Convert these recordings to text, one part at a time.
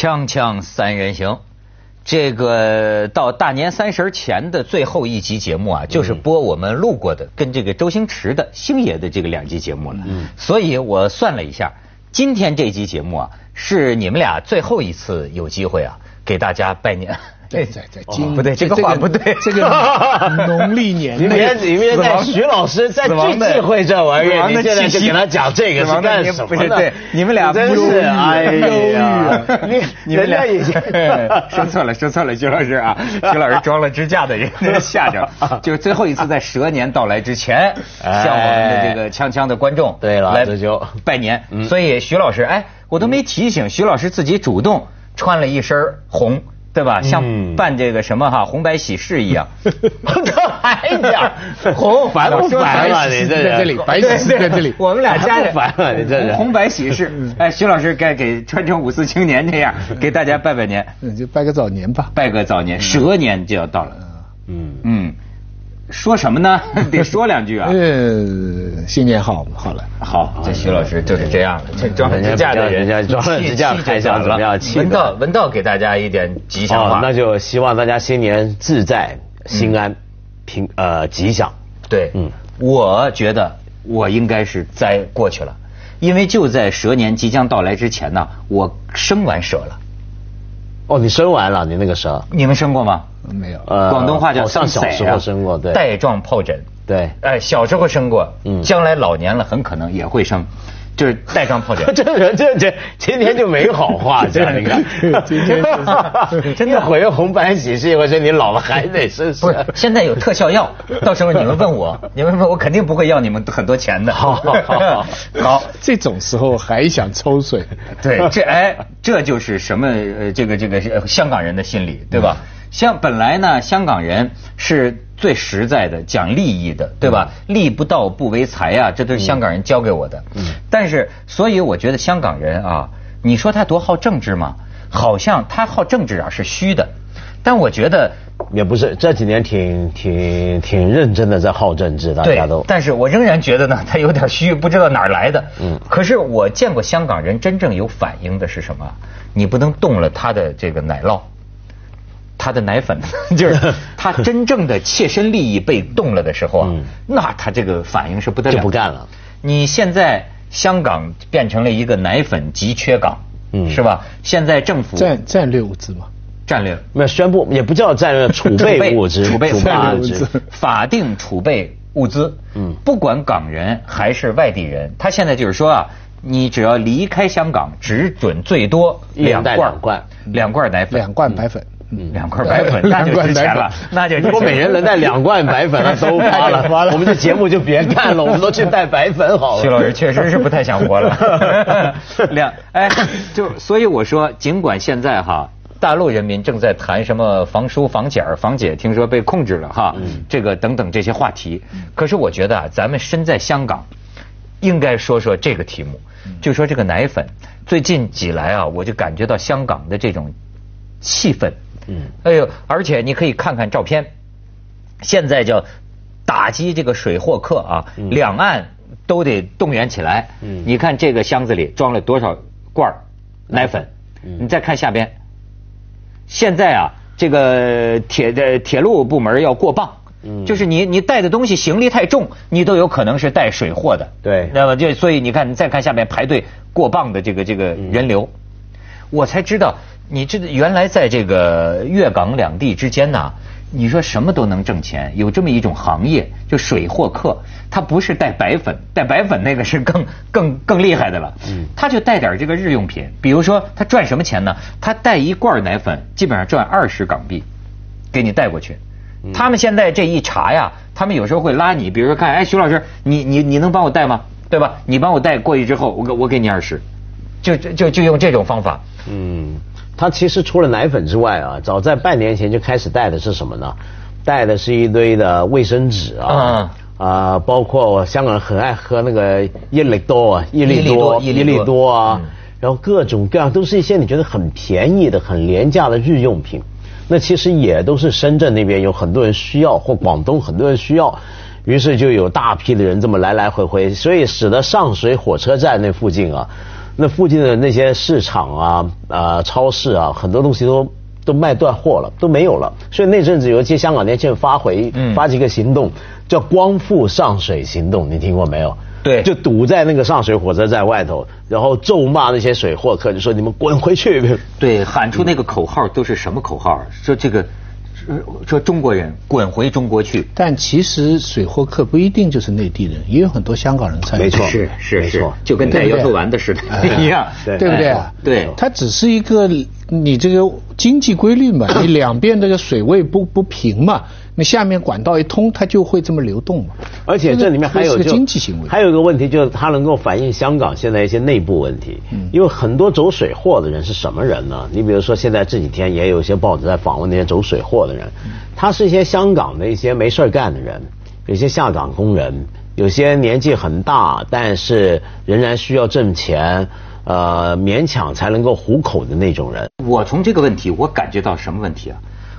锵锵三人行，这个到大年三十前的最后一集节目啊，就是播我们录过的跟这个周星驰的星爷的这个两集节目了。嗯，所以我算了一下，今天这集节目啊，是你们俩最后一次有机会啊，给大家拜年。对对对，今不对，这个话不对，这个 农历年里面里面在徐老师在最忌讳这玩意儿，你现在就给他讲这个是干什么呢？对，你们俩真是哎呀，你 你们俩已经说错了，说错了，徐老师啊，徐老师装了支架的人吓着，就是最后一次在蛇年到来之前，向我们的这个锵锵的观众对了，这就拜年。所以徐老师，哎，我都没提醒，徐老师自己主动穿了一身红。对吧？像办这个什么哈 红白喜事一样，这还讲红烦不烦啊？你这在这里，白喜事在这里，我们俩家不烦啊？你这是红白喜事。哎，徐老师该给穿成五四青年这样，给大家拜拜年，就拜个早年吧，拜个早年，蛇年就要到了。嗯嗯。说什么呢？得说两句啊！呃，新年好，好了，好，这徐老师就是这样了，这装支架的人家装支架还想怎么样？文道，文道给大家一点吉祥话，那就希望大家新年自在、心安、平呃吉祥。对，嗯，我觉得我应该是灾过去了，因为就在蛇年即将到来之前呢，我生完蛇了。哦，你生完了，你那个蛇，你们生过吗？没有，呃，广东话叫上小时候生过，对，带状疱疹，对，哎，小时候生过，嗯，将来老年了很可能也会生。就是带状疱疹，这人这这今天就没好话这样，你看，今天 真的回红白喜事，我说你老了还得生不是？现在有特效药，到时候你们问我，你们问我肯定不会要你们很多钱的。好好好，好，这种时候还想抽水？对，这哎，这就是什么？呃，这个这个香港人的心理，对吧？像本来呢，香港人是最实在的，讲利益的，对吧？利不到不为财啊，这都是香港人教给我的。嗯。但是，所以我觉得香港人啊，你说他多好政治吗？好像他好政治啊是虚的，但我觉得也不是。这几年挺挺挺认真的在好政治，大家都。但是我仍然觉得呢，他有点虚，不知道哪儿来的。嗯。可是我见过香港人真正有反应的是什么？你不能动了他的这个奶酪。他的奶粉 就是他真正的切身利益被动了的时候啊，那他这个反应是不得了，就不干了。你现在香港变成了一个奶粉急缺港，是吧？现在政府战战略物资嘛，战略没有宣布，也不叫战略储备物资，储备物资，法定储备物资。嗯，不管港人还是外地人，他现在就是说啊，你只要离开香港，只准最多两罐两罐。奶粉，两罐奶粉。两罐白粉 那就值钱了，那就如果每人能带两罐白粉，了都发了，我们这节目就别干了，我们都去带白粉好了。徐老师确实是不太想活了。两哎，就所以我说，尽管现在哈，大陆人民正在谈什么防输、防检、防姐，听说被控制了哈，这个等等这些话题，可是我觉得啊，咱们身在香港，应该说说这个题目，就说这个奶粉，最近几来啊，我就感觉到香港的这种气氛。嗯，哎呦，而且你可以看看照片，现在叫打击这个水货客啊，两岸都得动员起来。嗯，你看这个箱子里装了多少罐奶粉？你再看下边，现在啊，这个铁的铁路部门要过磅，就是你你带的东西行李太重，你都有可能是带水货的。对，那么就所以你看，你再看下面排队过磅的这个这个人流，我才知道。你这原来在这个粤港两地之间呢，你说什么都能挣钱，有这么一种行业，就水货客，他不是带白粉，带白粉那个是更更更厉害的了。嗯，他就带点这个日用品，比如说他赚什么钱呢？他带一罐奶粉，基本上赚二十港币，给你带过去。他们现在这一查呀，他们有时候会拉你，比如说看，哎，徐老师，你你你能帮我带吗？对吧？你帮我带过去之后，我给我给你二十，就就就用这种方法。嗯。他其实除了奶粉之外啊，早在半年前就开始带的是什么呢？带的是一堆的卫生纸啊，啊，包括香港人很爱喝那个益力多啊，益力多，益力多啊，然后各种各样都是一些你觉得很便宜的、很廉价的日用品。那其实也都是深圳那边有很多人需要，或广东很多人需要，于是就有大批的人这么来来回回，所以使得上水火车站那附近啊。那附近的那些市场啊、啊超市啊，很多东西都都卖断货了，都没有了。所以那阵子有一些香港年轻人发回发起一个行动，叫“光复上水行动”，你听过没有？对就堵在那个上水火车站外头，然后咒骂那些水货客，就说你们滚回去。对，喊出那个口号都是什么口号？说这个，说说中国人滚回中国去。但其实水货客不一定就是内地人，也有很多香港人参与。没错是是是，就跟带摇头丸的似的一样，对对不对啊？对它只是一个你这个经济规律嘛，你两边这个水位不不平嘛，那下面管道一通，它就会这么流动嘛。而且这里面还有经济行为，还有一个问题就是它能够反映香港现在一些内部问题。因为很多走水货的人是什么人呢？你比如说现在这几天也有一些报纸在访问那些走水货的人，他是一些香港的一些没事干的人，有些下岗工人，有些年纪很大，但是仍然需要挣钱，呃，勉强才能够糊口的那种人。我从这个问题，我感觉到什么问题啊？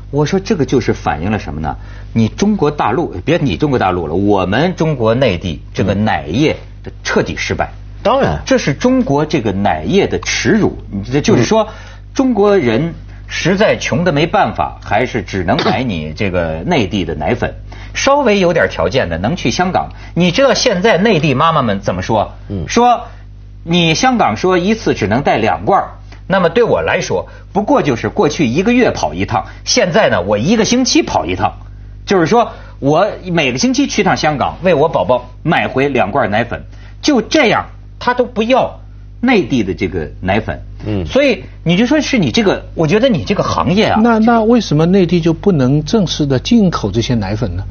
我说这个就是反映了什么呢？你中国大陆，别你中国大陆了，我们中国内地这个奶业的彻底失败。当然，这是中国这个奶业的耻辱。你这就是说，中国人实在穷的没办法，还是只能买你这个内地的奶粉。稍微有点条件的能去香港。你知道现在内地妈妈们怎么说？嗯说你香港说一次只能带两罐儿那么对我来说，不过就是过去一个月跑一趟，现在呢，我一个星期跑一趟，就是说我每个星期去趟香港，为我宝宝买回两罐奶粉，就这样，他都不要内地的这个奶粉。嗯所以你就说是你这个，我觉得你这个行业啊，那那为什么内地就不能正式的进口这些奶粉呢？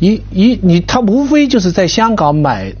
一一你他无非就是在香港买，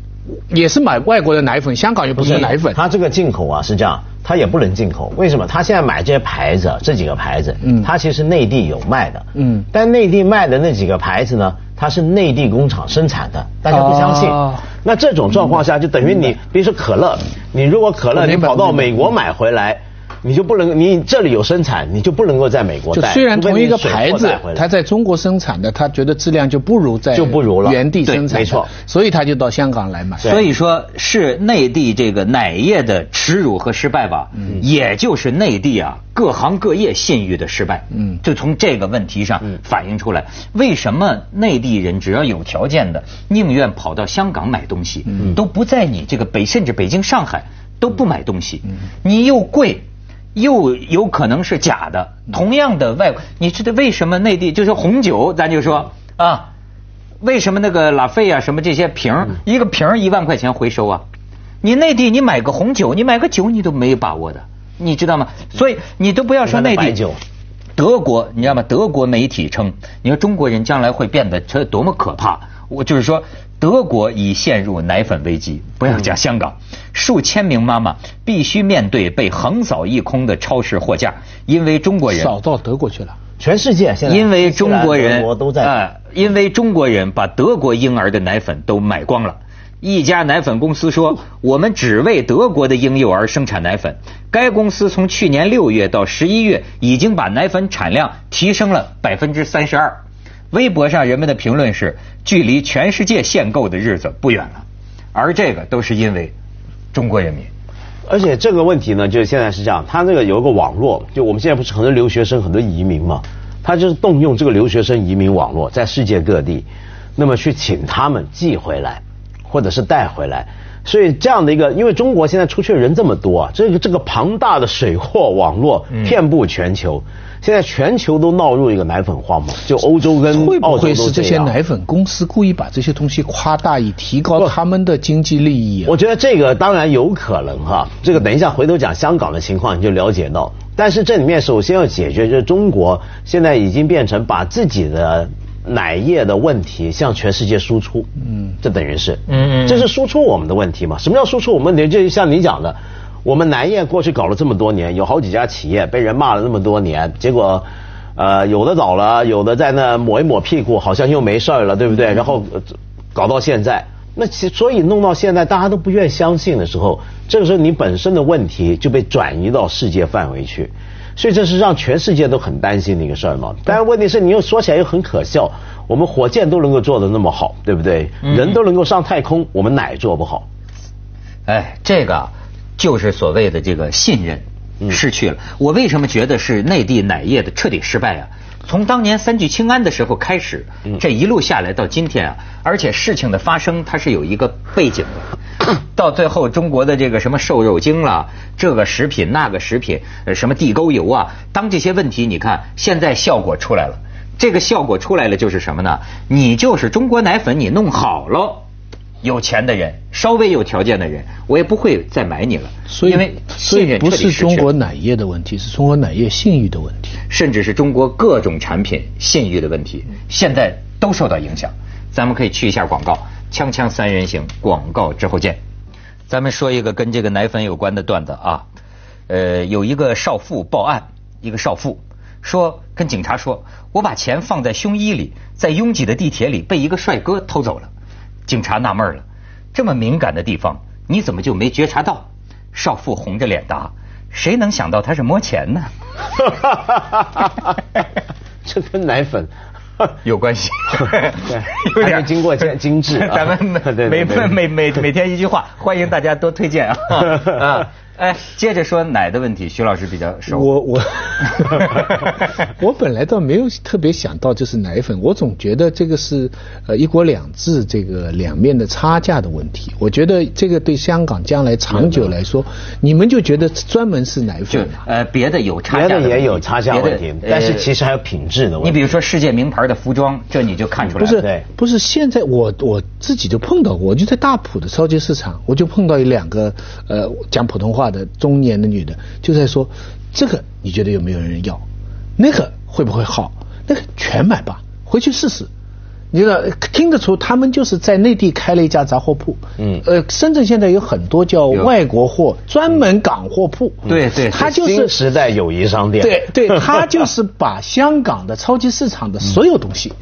也是买外国的奶粉，香港又不是奶粉。它这个进口啊是这样，它也不能进口。为什么？它现在买这些牌子，这几个牌子，嗯它其实内地有卖的，嗯但内地卖的那几个牌子呢，它是内地工厂生产的，大家不相信。哦那这种状况下，就等于你，比如说可乐，你如果可乐你跑到美国买回来。你就不能，你这里有生产，你就不能够在美国带。就虽然同一个牌子带回，来。它在中国生产的，他觉得质量就不如在就不如了。原地生产没错。所以他就到香港来买。所以说是内地这个奶业的耻辱和失败吧，也就是内地啊各行各业信誉的失败。嗯。就从这个问题上反映出来，为什么内地人只要有条件的，宁愿跑到香港买东西，都不在你这个北甚至北京、上海都不买东西，你又贵。又有可能是假的，同样的外，你知道为什么内地就是红酒，咱就说啊，为什么那个拉菲啊什么这些瓶一个瓶一万块钱回收啊？你内地你买个红酒，你买个酒你都没有把握的，你知道吗？所以你都不要说内地酒德国，你知道吗？德国媒体称，你说中国人将来会变得这多么可怕？我就是说，德国已陷入奶粉危机，不要讲香港，数千名妈妈必须面对被横扫一空的超市货架，因为中国人扫到德国去了。全世界现在因为中国人都在哎因为中国人把德国婴儿的奶粉都买光了。一家奶粉公司说，我们只为德国的婴幼儿生产奶粉。该公司从去年六月到十一月，已经把奶粉产量提升了百分之三十二。微博上人们的评论是：距离全世界限购的日子不远了。而这个都是因为中国人民。而且这个问题呢，就现在是这样，他那个有一个网络，就我们现在不是很多留学生、很多移民嘛，他就是动用这个留学生移民网络，在世界各地，那么去请他们寄回来，或者是带回来。所以这样的一个，因为中国现在出去的人这么多啊，这个这个庞大的水货网络遍布全球，现在全球都闹入一个奶粉荒嘛，就欧洲跟会不澳洲都会是这些奶粉公司故意把这些东西夸大，以提高他们的经济利益啊？我觉得这个当然有可能哈，这个等一下回头讲香港的情况你就了解到。但是这里面首先要解决，就是中国现在已经变成把自己的奶业的问题向全世界输出，嗯，这等于是，嗯嗯这是输出我们的问题嘛？什么叫输出我们问题？就像你讲的，我们奶业过去搞了这么多年，有好几家企业被人骂了那么多年，结果。呃，有的倒了，有的在那抹一抹屁股，好像又没事儿了，对不对？然后呃搞到现在，那其所以弄到现在，大家都不愿相信的时候，这个时候你本身的问题就被转移到世界范围去，所以这是让全世界都很担心的一个事儿嘛。但是问题是，你又说起来又很可笑，我们火箭都能够做的那么好，对不对？人都能够上太空，我们奶做不好。哎，这个啊就是所谓的这个信任失去了。我为什么觉得是内地奶业的彻底失败啊？从当年三聚氰胺的时候开始，这一路下来到今天啊，而且事情的发生它是有一个背景的。到最后，中国的这个什么瘦肉精了，这个食品那个食品，什么地沟油啊，当这些问题，你看现在效果出来了，这个效果出来了就是什么呢？你就是中国奶粉，你弄好了。有钱的人，稍微有条件的人，我也不会再买你了。所以，因为所以不是中国奶业的问题，是中国奶业信誉的问题，甚至是中国各种产品信誉的问题，现在都受到影响。咱们可以去一下广告，锵锵三人行，广告之后见。咱们说一个跟这个奶粉有关的段子啊，呃，有一个少妇报案，一个少妇说跟警察说，我把钱放在胸衣里，在拥挤的地铁里被一个帅哥偷走了。警察纳闷了，这么敏感的地方，你怎么就没觉察到？少妇红着脸答：“谁能想到他是摸钱呢？” 这跟奶粉 有关系，有点经过精精致。咱们 每每每每每天一句话，欢迎大家多推荐啊。哎，接着说奶的问题，徐老师比较熟。我我 我本来倒没有特别想到就是奶粉，我总觉得这个是呃一国两制这个两面的差价的问题。我觉得这个对香港将来长久来说，你们就觉得专门是奶粉呃，别的有差价，别的也有差价问题，但是其实还有品质的问题。你比如说世界名牌的服装，这你就看出来了。不是，不是现在我我自己就碰到过，我就在大埔的超级市场，我就碰到一两个呃讲普通话。的中年的女的就在说，这个你觉得有没有人要？那个会不会好？那个全买吧，回去试试。你知道听得出他们就是在内地开了一家杂货铺。嗯。呃，深圳现在有很多叫外国货专门港货铺。对对。他就是时代友谊商店。对对，他就是把香港的超级市场的所有东西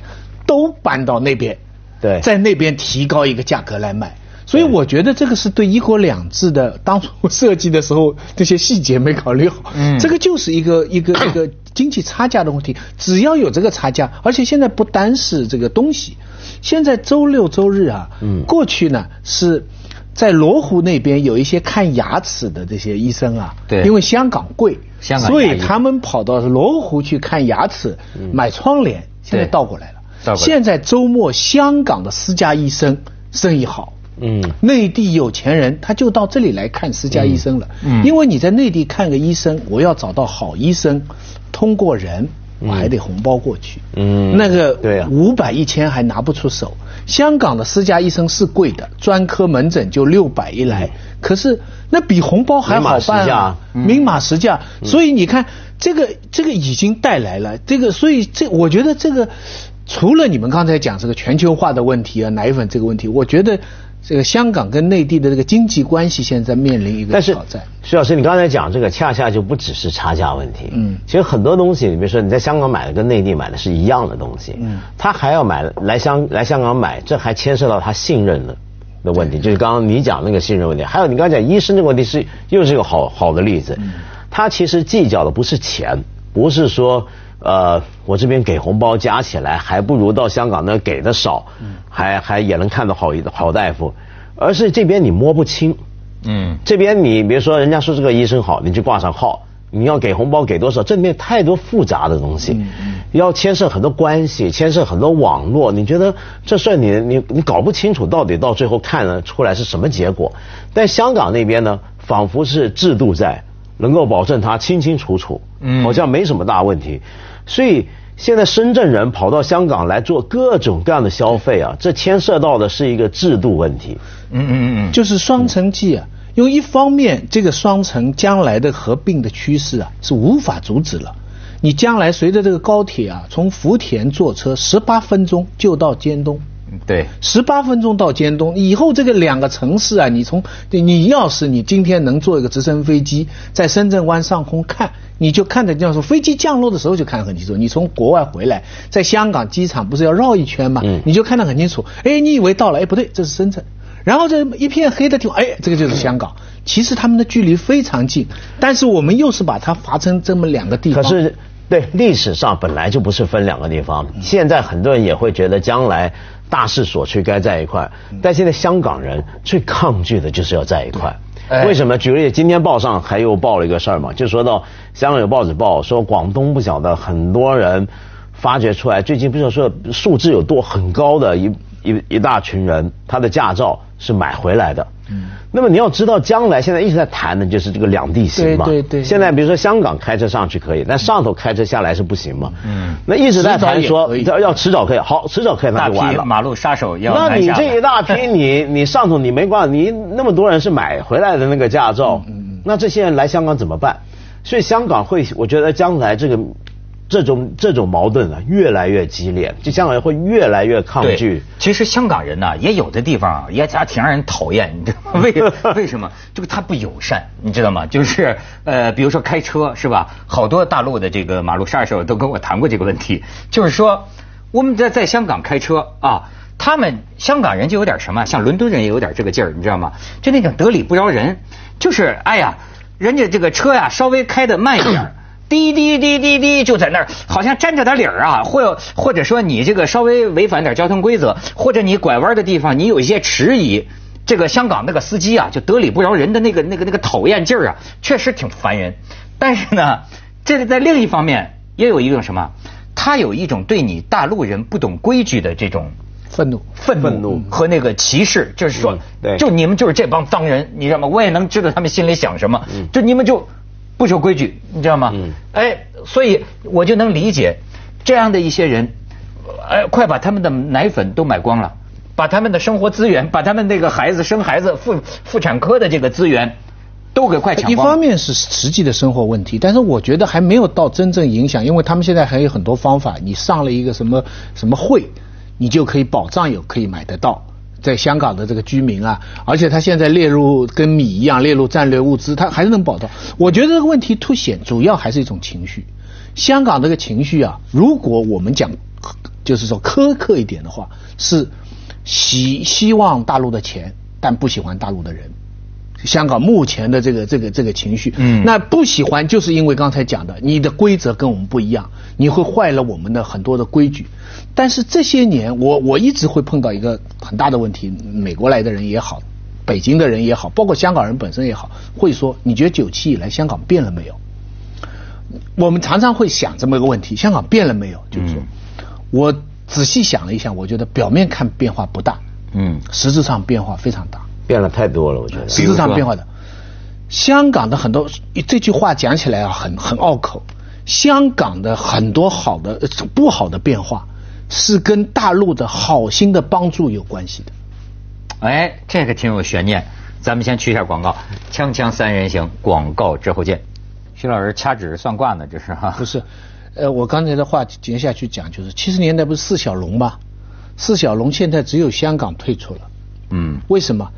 都搬到那边。对。在那边提高一个价格来卖。所以我觉得这个是对一国两制的当初设计的时候这些细节没考虑好，嗯，这个就是一个一个一个经济差价的问题。只要有这个差价，而且现在不单是这个东西，现在周六周日啊，嗯，过去呢是在罗湖那边有一些看牙齿的这些医生啊，对，因为香港贵，香港所以他们跑到罗湖去看牙齿，买窗帘，现在倒过来了，现在周末香港的私家医生生意好。嗯，内地有钱人他就到这里来看私家医生了。嗯，因为你在内地看个医生，我要找到好医生，通过人我还得红包过去。嗯，那个对五百一千还拿不出手。香港的私家医生是贵的，专科门诊就六百一来，可是那比红包还好办啊，明码实价。所以你看，这个这个已经带来了这个，所以这我觉得这个除了你们刚才讲这个全球化的问题啊，奶粉这个问题，我觉得。这个香港跟内地的这个经济关系现在面临一个挑战。徐老师，你刚才讲这个，恰恰就不只是差价问题。嗯，其实很多东西，你比如说你在香港买的跟内地买的是一样的东西，嗯，他还要买来香来香港买，这还牵涉到他信任的的问题。就是刚刚你讲那个信任问题，还有你刚才讲医生这个问题是又是一个好好的例子。他其实计较的不是钱，不是说。呃，我这边给红包加起来还不如到香港那给的少，还还也能看到好一好大夫，而是这边你摸不清，嗯，这边你比如说人家说这个医生好，你就挂上号，你要给红包给多少，这里面太多复杂的东西，嗯要牵涉很多关系，牵涉很多网络，你觉得这事你你你搞不清楚到底到最后看了出来是什么结果？但香港那边呢，仿佛是制度在能够保证它清清楚楚，嗯，好像没什么大问题。所以现在深圳人跑到香港来做各种各样的消费啊，这牵涉到的是一个制度问题。嗯嗯嗯，就是双城记啊，因为一方面这个双城将来的合并的趋势啊是无法阻止了。你将来随着这个高铁啊，从福田坐车十八分钟就到尖东。对，十八分钟到尖东，以后这个两个城市啊，你从你要是你今天能坐一个直升飞机在深圳湾上空看，你就看得见说飞机降落的时候就看得很清楚。你从国外回来，在香港机场不是要绕一圈吗？你就看得很清楚。哎，你以为到了，哎，不对，这是深圳。然后这一片黑的地方，哎，这个就是香港。其实他们的距离非常近，但是我们又是把它划成这么两个地方。可是，对历史上本来就不是分两个地方。现在很多人也会觉得将来。大势所趋，该在一块。但现在香港人最抗拒的就是要在一块，为什么？举个例，今天报上还又报了一个事儿嘛，就说到香港有报纸报说广东不晓得很多人发掘出来，最近不是说数字有多很高的一一一大群人，他的驾照是买回来的。嗯。那么你要知道，将来现在一直在谈的就是这个两地行嘛。对对对。现在比如说香港开车上去可以，但上头开车下来是不行嘛。嗯。那一直在谈说要要迟早可以，好迟早可以那就完了。马路杀手要那你这一大批，你你上头你没关你那么多人是买回来的那个驾照，那这些人来香港怎么办？所以香港会，我觉得将来这个。这种这种矛盾啊，越来越激烈，就香港人会越来越抗拒。其实香港人呢，也有的地方啊，也还挺让人讨厌，你知道吗？为 为什么？这个他不友善，你知道吗？就是呃，比如说开车是吧？好多大陆的这个马路杀手都跟我谈过这个问题，就是说我们在在香港开车啊，他们香港人就有点什么，像伦敦人也有点这个劲儿，你知道吗？就那种得理不饶人，就是哎呀，人家这个车呀稍微开的慢一点。滴滴滴滴滴，就在那儿，好像沾着点理儿啊，或或者说你这个稍微违反点交通规则，或者你拐弯的地方你有一些迟疑，这个香港那个司机啊，就得理不饶人的那个那个那个讨厌劲儿啊，确实挺烦人。但是呢，这个在另一方面也有一种什么，他有一种对你大陆人不懂规矩的这种愤怒、愤怒和那个歧视，就是说，就你们就是这帮脏人，你知道吗？我也能知道他们心里想什么，就你们就。不守规矩，你知道吗？嗯。哎，所以我就能理解这样的一些人，哎，快把他们的奶粉都买光了，把他们的生活资源，把他们那个孩子生孩子妇妇产科的这个资源都给快抢光。一方面是实际的生活问题，但是我觉得还没有到真正影响，因为他们现在还有很多方法，你上了一个什么什么会，你就可以保障有可以买得到。在香港的这个居民啊，而且他现在列入跟米一样列入战略物资，他还是能保到。我觉得这个问题凸显主要还是一种情绪。香港这个情绪啊，如果我们讲就是说苛刻一点的话，是希希望大陆的钱，但不喜欢大陆的人。香港目前的这个这个这个情绪，嗯，那不喜欢就是因为刚才讲的，你的规则跟我们不一样，你会坏了我们的很多的规矩。但是这些年，我我一直会碰到一个很大的问题，美国来的人也好，北京的人也好，包括香港人本身也好，会说，你觉得九七以来香港变了没有？我们常常会想这么一个问题：香港变了没有？就是说，我仔细想了一下，我觉得表面看变化不大，嗯，实质上变化非常大。变了太多了，我觉得。实质上变化的，香港的很多这句话讲起来啊，很很拗口。香港的很多好的不好的变化，是跟大陆的好心的帮助有关系的。哎，这个挺有悬念。咱们先去一下广告，锵锵三人行，广告之后见。徐老师掐指算卦呢，这是哈？不是，呃，我刚才的话接下去讲，就是七十年代不是四小龙吗？四小龙现在只有香港退出了。嗯。为什么？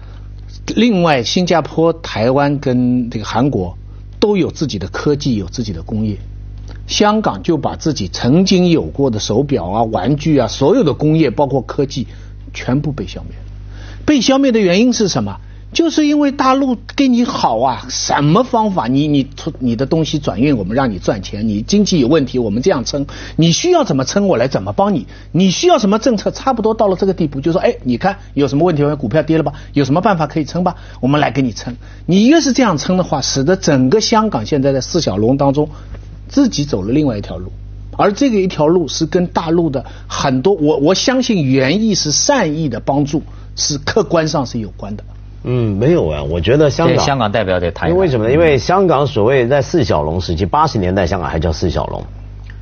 另外，新加坡、台湾跟这个韩国都有自己的科技，有自己的工业。香港就把自己曾经有过的手表啊、玩具啊，所有的工业包括科技，全部被消灭了。被消灭的原因是什么？就是因为大陆跟你好啊，什么方法？你你出你的东西转运，我们让你赚钱。你经济有问题，我们这样撑。你需要怎么撑，我来怎么帮你。你需要什么政策？差不多到了这个地步，就说，哎，你看有什么问题？股票跌了吧？有什么办法可以撑吧？我们来给你撑。你越是这样撑的话，使得整个香港现在在四小龙当中，自己走了另外一条路，而这个一条路是跟大陆的很多，我我相信原意是善意的帮助，是客观上是有关的。嗯，没有啊，我觉得香港香港代表得谈。因为什么呢？因为香港所谓在四小龙时期，八十年代香港还叫四小龙，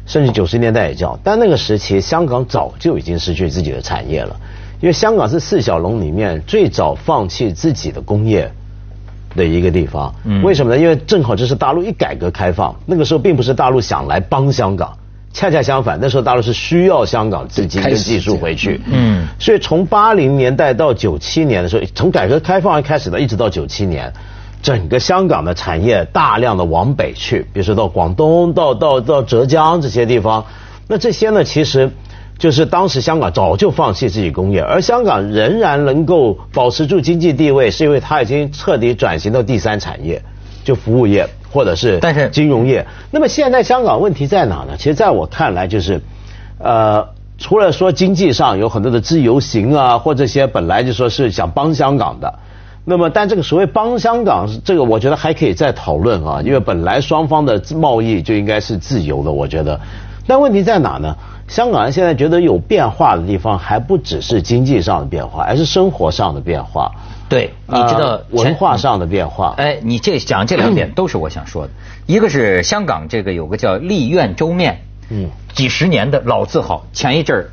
甚至九十年代也叫，但那个时期香港早就已经失去自己的产业了。因为香港是四小龙里面最早放弃自己的工业的一个地方。嗯。为什么呢？因为正好这是大陆一改革开放，那个时候并不是大陆想来帮香港。恰恰相反，那时候大陆是需要香港资金跟技术回去。嗯，所以从八零年代到九七年的时候，从改革开放开始的，一直到九七年，整个香港的产业大量的往北去，比如说到广东、到到到浙江这些地方。那这些呢，其实就是当时香港早就放弃自己工业，而香港仍然能够保持住经济地位，是因为它已经彻底转型到第三产业，就服务业。或者是但是金融业，那么现在香港问题在哪呢？其实在我看来，就是呃，除了说经济上有很多的自由行啊，或这些本来就说是想帮香港的，那么，但这个所谓帮香港，这个我觉得还可以再讨论啊，因为本来双方的贸易就应该是自由的，我觉得。但问题在哪呢？香港人现在觉得有变化的地方，还不只是经济上的变化，而是生活上的变化。对，你知道文化上的变化。哎，你这讲这两点都是我想说的。一个是香港这个有个叫丽苑粥面，嗯，几十年的老字号，前一阵儿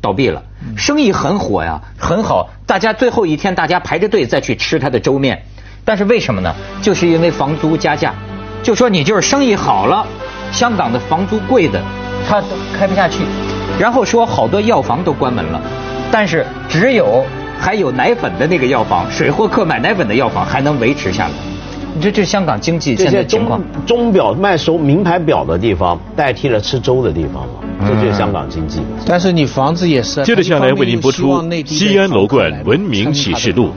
倒闭了，生意很火呀，很好。大家最后一天，大家排着队再去吃他的粥面，但是为什么呢？就是因为房租加价，就说你就是生意好了，香港的房租贵的。他都开不下去，然后说好多药房都关门了，但是只有还有奶粉的那个药房，水货客买奶粉的药房还能维持下来。你说这香港经济现在情况，钟表卖手名牌表的地方代替了吃粥的地方嘛？这就是香港经济。但是你房子也是。接着下来为您播出《西安楼冠文明启示录》。